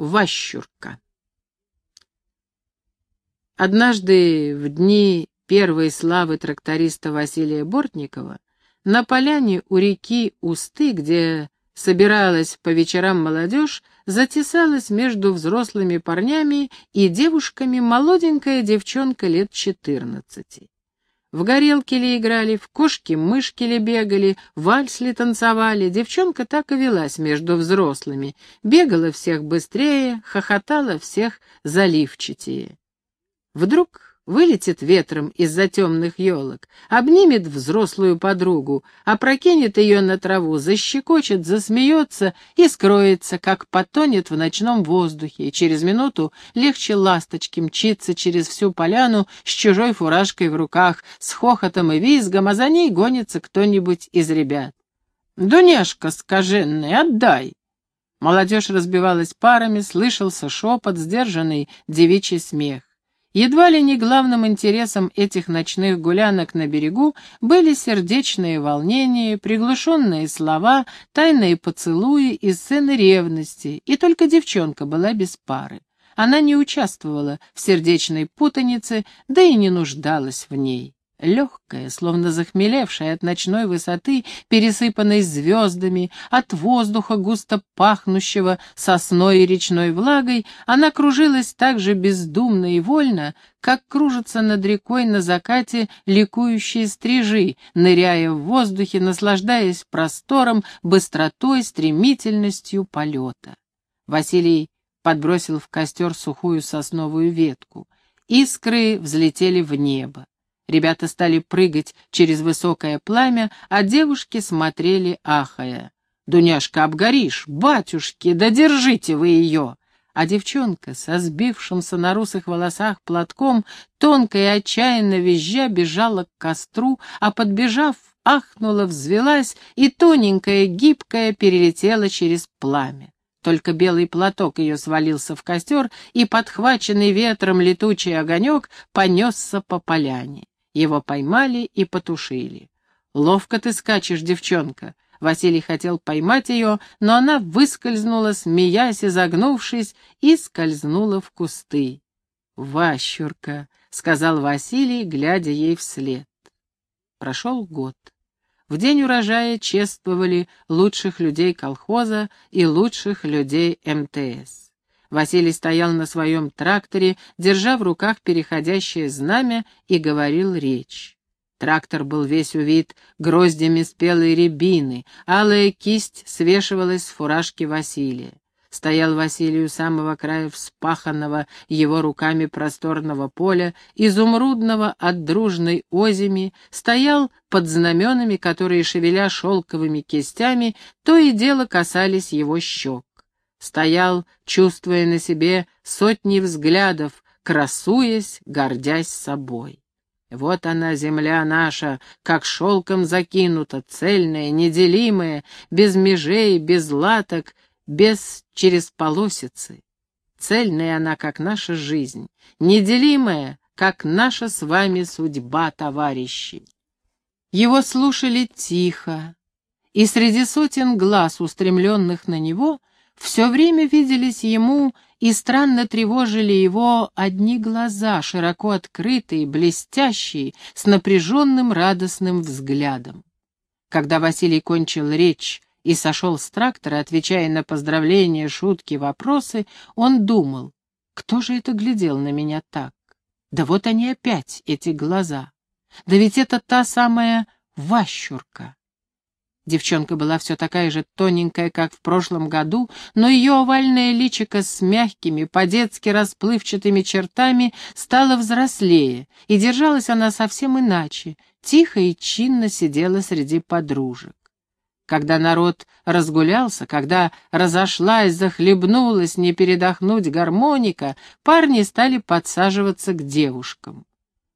Ващурка. Однажды в дни первой славы тракториста Василия Бортникова на поляне у реки Усты, где собиралась по вечерам молодежь, затесалась между взрослыми парнями и девушками молоденькая девчонка лет четырнадцати. В горелки ли играли, в кошки-мышки ли бегали, вальс ли танцевали, девчонка так и велась между взрослыми, бегала всех быстрее, хохотала всех заливчатее. Вдруг вылетит ветром из-за темных елок, обнимет взрослую подругу, опрокинет ее на траву, защекочет, засмеется и скроется, как потонет в ночном воздухе, и через минуту легче ласточки мчится через всю поляну с чужой фуражкой в руках, с хохотом и визгом, а за ней гонится кто-нибудь из ребят. «Дуняшка скаженный, отдай!» Молодежь разбивалась парами, слышался шепот, сдержанный девичий смех. Едва ли не главным интересом этих ночных гулянок на берегу были сердечные волнения, приглушенные слова, тайные поцелуи и сцены ревности, и только девчонка была без пары. Она не участвовала в сердечной путанице, да и не нуждалась в ней легкая, словно захмелевшая от ночной высоты, пересыпанной звездами, от воздуха, густо пахнущего сосной и речной влагой, она кружилась так же бездумно и вольно, как кружатся над рекой на закате ликующие стрижи, ныряя в воздухе, наслаждаясь простором, быстротой, стремительностью полета. Василий подбросил в костер сухую сосновую ветку. Искры взлетели в небо. Ребята стали прыгать через высокое пламя, а девушки смотрели, ахая. «Дуняшка, обгоришь! Батюшки, да держите вы ее!» А девчонка со сбившимся на русых волосах платком, тонко и отчаянно визжа, бежала к костру, а подбежав, ахнула, взвелась и тоненькая, гибкая перелетела через пламя. Только белый платок ее свалился в костер, и подхваченный ветром летучий огонек понесся по поляне. Его поймали и потушили. «Ловко ты скачешь, девчонка!» Василий хотел поймать ее, но она выскользнула, смеясь и загнувшись, и скользнула в кусты. «Ващурка», — сказал Василий, глядя ей вслед. Прошел год. В день урожая чествовали лучших людей колхоза и лучших людей МТС. Василий стоял на своем тракторе, держа в руках переходящее знамя и говорил речь. Трактор был весь увит гроздями спелой рябины, алая кисть свешивалась с фуражки Василия. Стоял Василий у самого края вспаханного его руками просторного поля, изумрудного от дружной озими, стоял под знаменами, которые, шевеля шелковыми кистями, то и дело касались его щек стоял, чувствуя на себе сотни взглядов, красуясь, гордясь собой. Вот она, земля наша, как шелком закинута, цельная, неделимая, без межей, без латок, без через полосицы. Цельная она, как наша жизнь, неделимая, как наша с вами судьба, товарищи. Его слушали тихо, и среди сотен глаз, устремленных на него, все время виделись ему и странно тревожили его одни глаза, широко открытые, блестящие, с напряженным радостным взглядом. Когда Василий кончил речь и сошел с трактора, отвечая на поздравления, шутки, вопросы, он думал, кто же это глядел на меня так? Да вот они опять, эти глаза. Да ведь это та самая Ващурка. Девчонка была все такая же тоненькая, как в прошлом году, но ее овальное личико с мягкими, по-детски расплывчатыми чертами стало взрослее, и держалась она совсем иначе, тихо и чинно сидела среди подружек. Когда народ разгулялся, когда разошлась, захлебнулась, не передохнуть гармоника, парни стали подсаживаться к девушкам.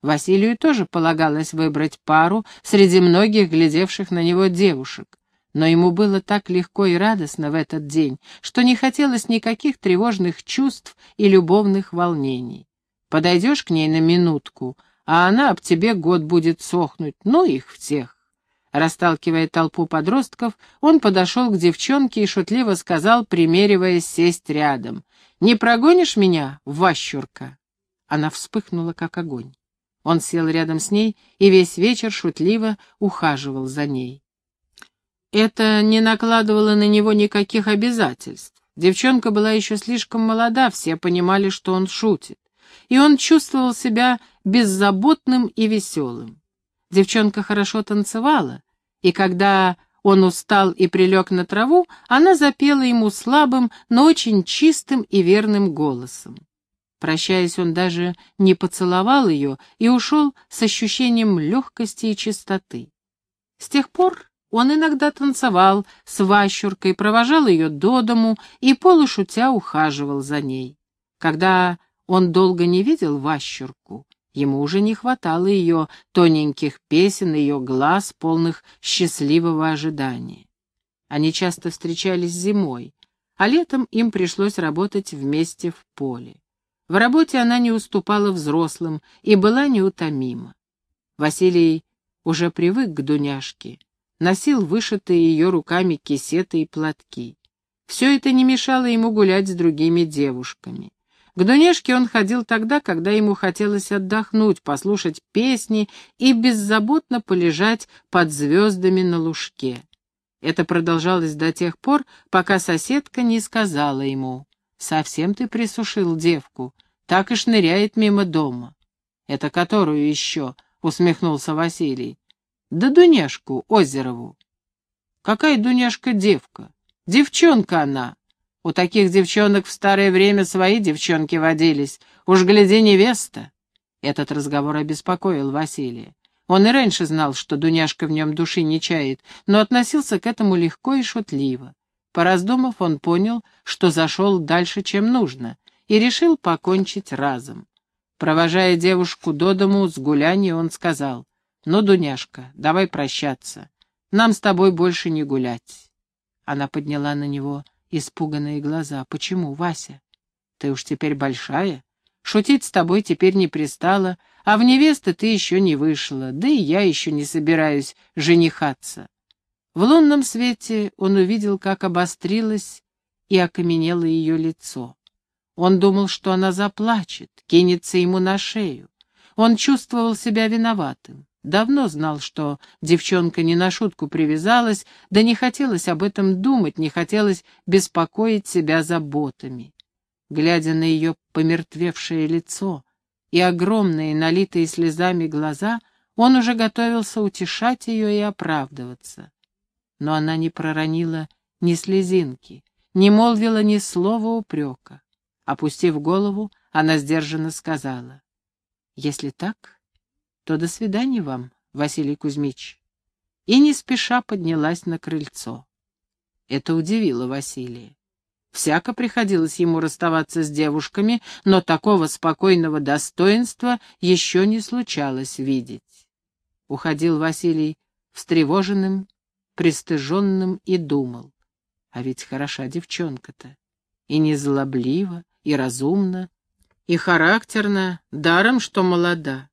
Василию тоже полагалось выбрать пару среди многих глядевших на него девушек. Но ему было так легко и радостно в этот день, что не хотелось никаких тревожных чувств и любовных волнений. Подойдешь к ней на минутку, а она об тебе год будет сохнуть, ну их всех. Расталкивая толпу подростков, он подошел к девчонке и шутливо сказал, примериваясь сесть рядом. «Не прогонишь меня, Ващурка?» Она вспыхнула, как огонь. Он сел рядом с ней и весь вечер шутливо ухаживал за ней. Это не накладывало на него никаких обязательств. Девчонка была еще слишком молода, все понимали, что он шутит. И он чувствовал себя беззаботным и веселым. Девчонка хорошо танцевала, и когда он устал и прилег на траву, она запела ему слабым, но очень чистым и верным голосом. Прощаясь, он даже не поцеловал ее и ушел с ощущением легкости и чистоты. С тех пор он иногда танцевал с Ващуркой, провожал ее до дому и, полушутя, ухаживал за ней. Когда он долго не видел Ващурку, Ему уже не хватало ее тоненьких песен, ее глаз, полных счастливого ожидания. Они часто встречались зимой, а летом им пришлось работать вместе в поле. В работе она не уступала взрослым и была неутомима. Василий уже привык к Дуняшке, носил вышитые ее руками кисеты и платки. Все это не мешало ему гулять с другими девушками. К Дунешке он ходил тогда, когда ему хотелось отдохнуть, послушать песни и беззаботно полежать под звездами на лужке. Это продолжалось до тех пор, пока соседка не сказала ему, «Совсем ты присушил девку, так и шныряет мимо дома». «Это которую еще?» — усмехнулся Василий. «Да Дуняшку Озерову». «Какая Дуняшка девка? Девчонка она!» У таких девчонок в старое время свои девчонки водились. Уж гляди, невеста. Этот разговор обеспокоил Василия. Он и раньше знал, что Дуняшка в нем души не чает, но относился к этому легко и шутливо. Пораздумав, он понял, что зашел дальше, чем нужно, и решил покончить разом. Провожая девушку до дому с гуляния, он сказал, «Ну, Дуняшка, давай прощаться. Нам с тобой больше не гулять». Она подняла на него испуганные глаза. «Почему, Вася? Ты уж теперь большая. Шутить с тобой теперь не пристало, а в невесты ты еще не вышла, да и я еще не собираюсь женихаться». В лунном свете он увидел, как обострилось и окаменело ее лицо. Он думал, что она заплачет, кинется ему на шею. Он чувствовал себя виноватым. Давно знал, что девчонка не на шутку привязалась, да не хотелось об этом думать, не хотелось беспокоить себя заботами. Глядя на ее помертвевшее лицо и огромные, налитые слезами глаза, он уже готовился утешать ее и оправдываться. Но она не проронила ни слезинки, не молвила ни слова упрека. Опустив голову, она сдержанно сказала, «Если так, то до свидания вам, Василий Кузьмич. И не спеша поднялась на крыльцо. Это удивило Василия. Всяко приходилось ему расставаться с девушками, но такого спокойного достоинства еще не случалось видеть. Уходил Василий встревоженным, пристыженным и думал. А ведь хороша девчонка-то. И незлоблива, и разумна, и характерна, даром, что молода.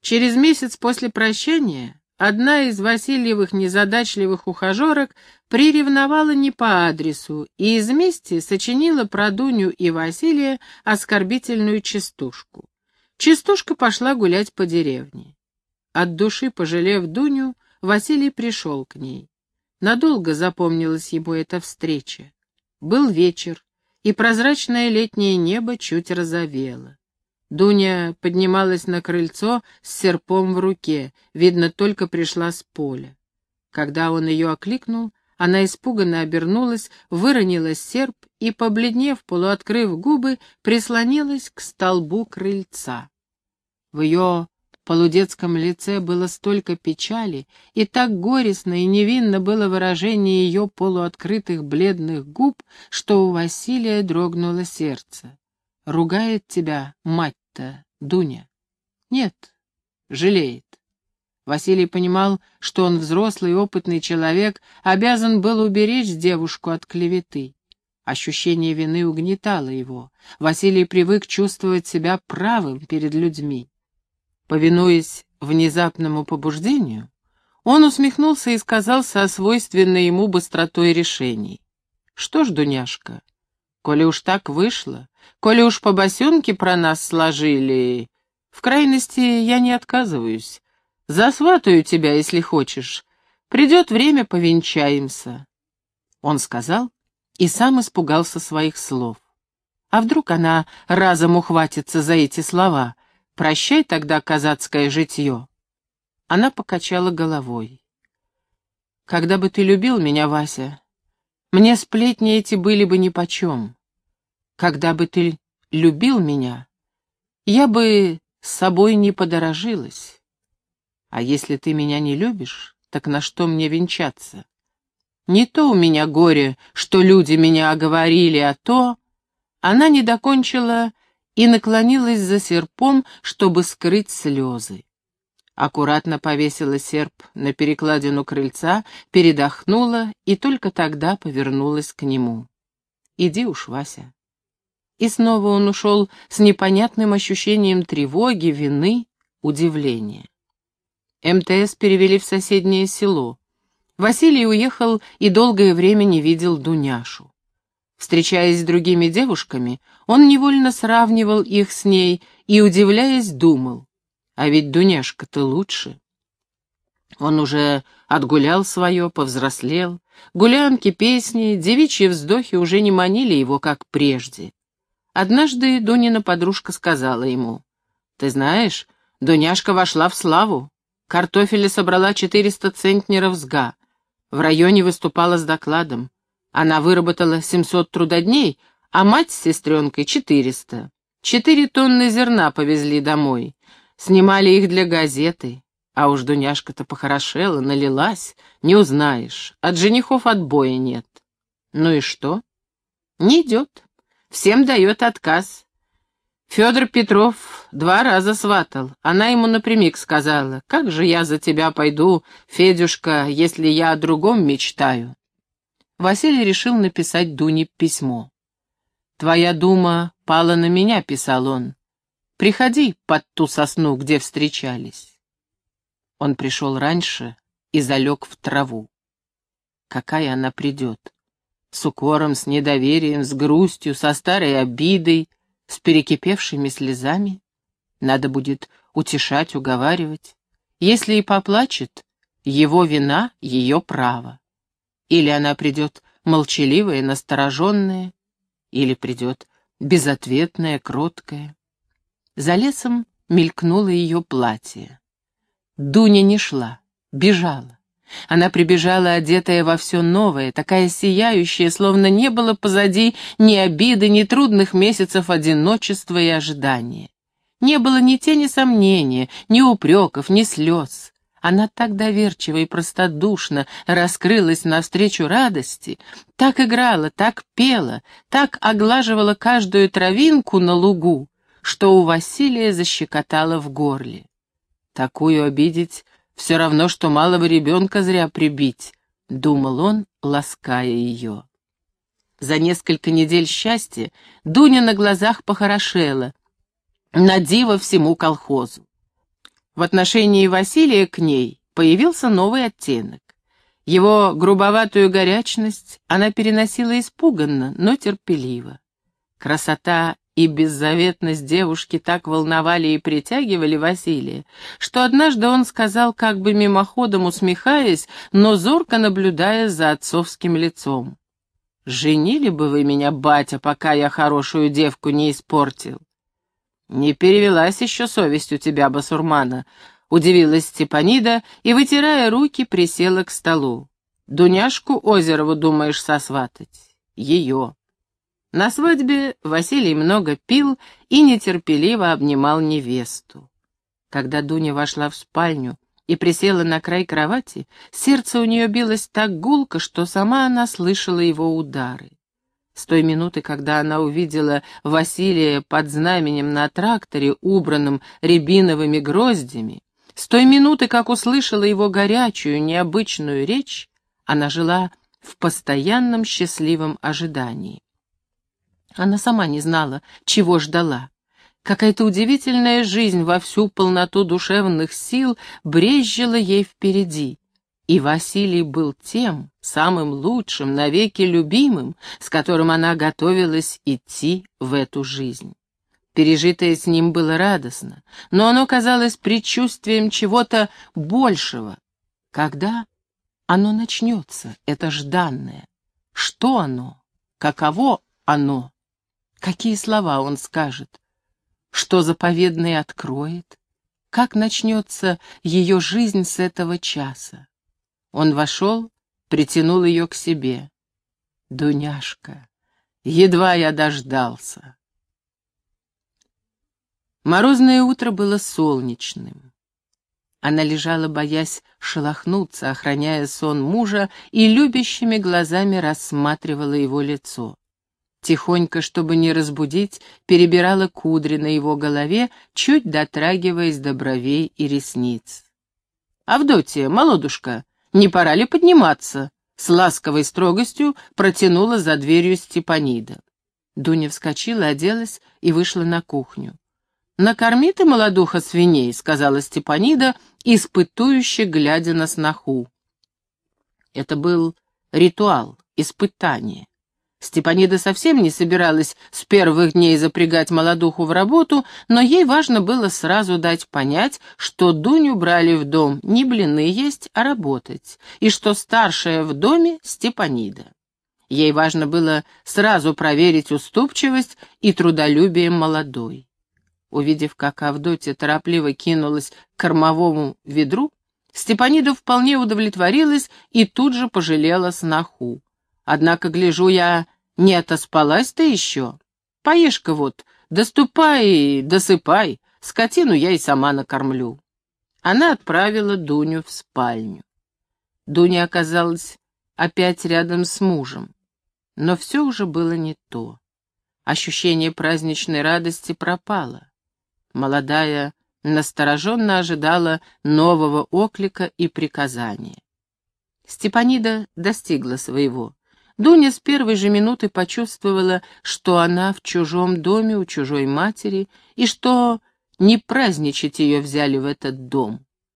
Через месяц после прощания одна из Васильевых незадачливых ухажерок приревновала не по адресу и из мести сочинила про Дуню и Василия оскорбительную частушку. Частушка пошла гулять по деревне. От души пожалев Дуню, Василий пришел к ней. Надолго запомнилась ему эта встреча. Был вечер, и прозрачное летнее небо чуть розовело. Дуня поднималась на крыльцо с серпом в руке, видно, только пришла с поля. Когда он ее окликнул, она испуганно обернулась, выронила серп и, побледнев, полуоткрыв губы, прислонилась к столбу крыльца. В ее полудетском лице было столько печали, и так горестно и невинно было выражение ее полуоткрытых бледных губ, что у Василия дрогнуло сердце. «Ругает тебя, мать это, Дуня? Нет, жалеет. Василий понимал, что он взрослый, опытный человек, обязан был уберечь девушку от клеветы. Ощущение вины угнетало его. Василий привык чувствовать себя правым перед людьми. Повинуясь внезапному побуждению, Он усмехнулся и сказал со свойственной ему быстротой решений. «Что ж, Дуняшка, коли уж так вышло, коли уж по босенке про нас сложили, в крайности я не отказываюсь. Засватаю тебя, если хочешь. Придет время, повенчаемся». Он сказал и сам испугался своих слов. А вдруг она разом ухватится за эти слова? Прощай тогда казацкое житье. Она покачала головой. «Когда бы ты любил меня, Вася, мне сплетни эти были бы нипочем. Когда бы ты любил меня, я бы с собой не подорожилась. А если ты меня не любишь, так на что мне венчаться? Не то у меня горе, что люди меня оговорили, а то...» Она не докончила и наклонилась за серпом, чтобы скрыть слезы аккуратно повесила серп на перекладину крыльца, передохнула и только тогда повернулась к нему. «Иди уж, Вася». И снова он ушел с непонятным ощущением тревоги, вины, удивления. МТС перевели в соседнее село. Василий уехал и долгое время не видел Дуняшу. Встречаясь с другими девушками, он невольно сравнивал их с ней и, удивляясь, думал, а ведь Дуняшка-то лучше. Он уже отгулял свое, повзрослел. Гулянки, песни, девичьи вздохи уже не манили его, как прежде. Однажды Дунина подружка сказала ему, «Ты знаешь, Дуняшка вошла в славу. Картофеля собрала 400 центнеров с га. В районе выступала с докладом. Она выработала 700 трудодней, а мать с сестренкой — 400. Четыре тонны зерна повезли домой. Снимали их для газеты. А уж Дуняшка-то похорошела, налилась, не узнаешь. От женихов отбоя нет. Ну и что? Не идет. Всем дает отказ. Федор Петров два раза сватал. Она ему напрямик сказала, «Как же я за тебя пойду, Федюшка, если я о другом мечтаю?» Василий решил написать Дуне письмо. «Твоя дума пала на меня», — писал он. Приходи под ту сосну, где встречались. Он пришел раньше и залег в траву. Какая она придет? С укором, с недоверием, с грустью, со старой обидой, с перекипевшими слезами? Надо будет утешать, уговаривать. Если и поплачет, его вина — ее право. Или она придет молчаливая, настороженная, или придет безответная, кроткая. За лесом мелькнуло ее платье. Дуня не шла, бежала. Она прибежала, одетая во все новое, такая сияющая, словно не было позади ни обиды, ни трудных месяцев одиночества и ожидания. Не было ни тени сомнения, ни упреков, ни слез. Она так доверчиво и простодушно раскрылась навстречу радости, так играла, так пела, так оглаживала каждую травинку на лугу, что у Василия защекотало в горле. Такую обидеть все равно, что малого ребенка зря прибить, думал он, лаская ее. За несколько недель счастья Дуня на глазах похорошела, на диво всему колхозу. В отношении Василия к ней появился новый оттенок. Его грубоватую горячность она переносила испуганно, но терпеливо. Красота и беззаветность девушки так волновали и притягивали Василия, что однажды он сказал, как бы мимоходом усмехаясь, но зорко наблюдая за отцовским лицом. «Женили бы вы меня, батя, пока я хорошую девку не испортил». «Не перевелась еще совесть у тебя, басурмана», — удивилась Степанида и, вытирая руки, присела к столу. «Дуняшку Озерову думаешь сосватать?» «Ее». На свадьбе Василий много пил и нетерпеливо обнимал невесту. Когда Дуня вошла в спальню и присела на край кровати, сердце у нее билось так гулко, что сама она слышала его удары. С той минуты, когда она увидела Василия под знаменем на тракторе, убранным рябиновыми гроздями, с той минуты, как услышала его горячую, необычную речь, она жила в постоянном счастливом ожидании. Она сама не знала, чего ждала. Какая-то удивительная жизнь во всю полноту душевных сил брезжила ей впереди. И Василий был тем, самым лучшим, навеки любимым, с которым она готовилась идти в эту жизнь. Пережитое с ним было радостно, но оно казалось предчувствием чего-то большего. Когда оно начнется, это жданное? Что оно? Каково оно? Какие слова он скажет? Что заповедное откроет? Как начнется ее жизнь с этого часа? Он вошел, притянул ее к себе. «Дуняшка, едва я дождался». Морозное утро было солнечным. Она лежала, боясь шелохнуться, охраняя сон мужа, и любящими глазами рассматривала его лицо. Тихонько, чтобы не разбудить, перебирала кудри на его голове, чуть дотрагиваясь до бровей и ресниц. «Авдотья, молодушка, не пора ли подниматься?» С ласковой строгостью протянула за дверью Степанида. Дуня вскочила, оделась и вышла на кухню. «Накорми ты, молодуха, свиней», — сказала Степанида, испытующе глядя на сноху. Это был ритуал, испытание. Степанида совсем не собиралась с первых дней запрягать молодуху в работу, но ей важно было сразу дать понять, что Дуню брали в дом не блины есть, а работать, и что старшая в доме — Степанида. Ей важно было сразу проверить уступчивость и трудолюбие молодой. Увидев, как Авдотья торопливо кинулась к кормовому ведру, Степанида вполне удовлетворилась и тут же пожалела сноху. Однако, гляжу я, не отоспалась ты еще? Поешь-ка вот, доступай досыпай, скотину я и сама накормлю. Она отправила Дуню в спальню. Дуня оказалась опять рядом с мужем. Но все уже было не то. Ощущение праздничной радости пропало. Молодая настороженно ожидала нового оклика и приказания. Степанида достигла своего. Дуня с первой же минуты почувствовала, что она в чужом доме у чужой матери и что не праздничать ее взяли в этот дом.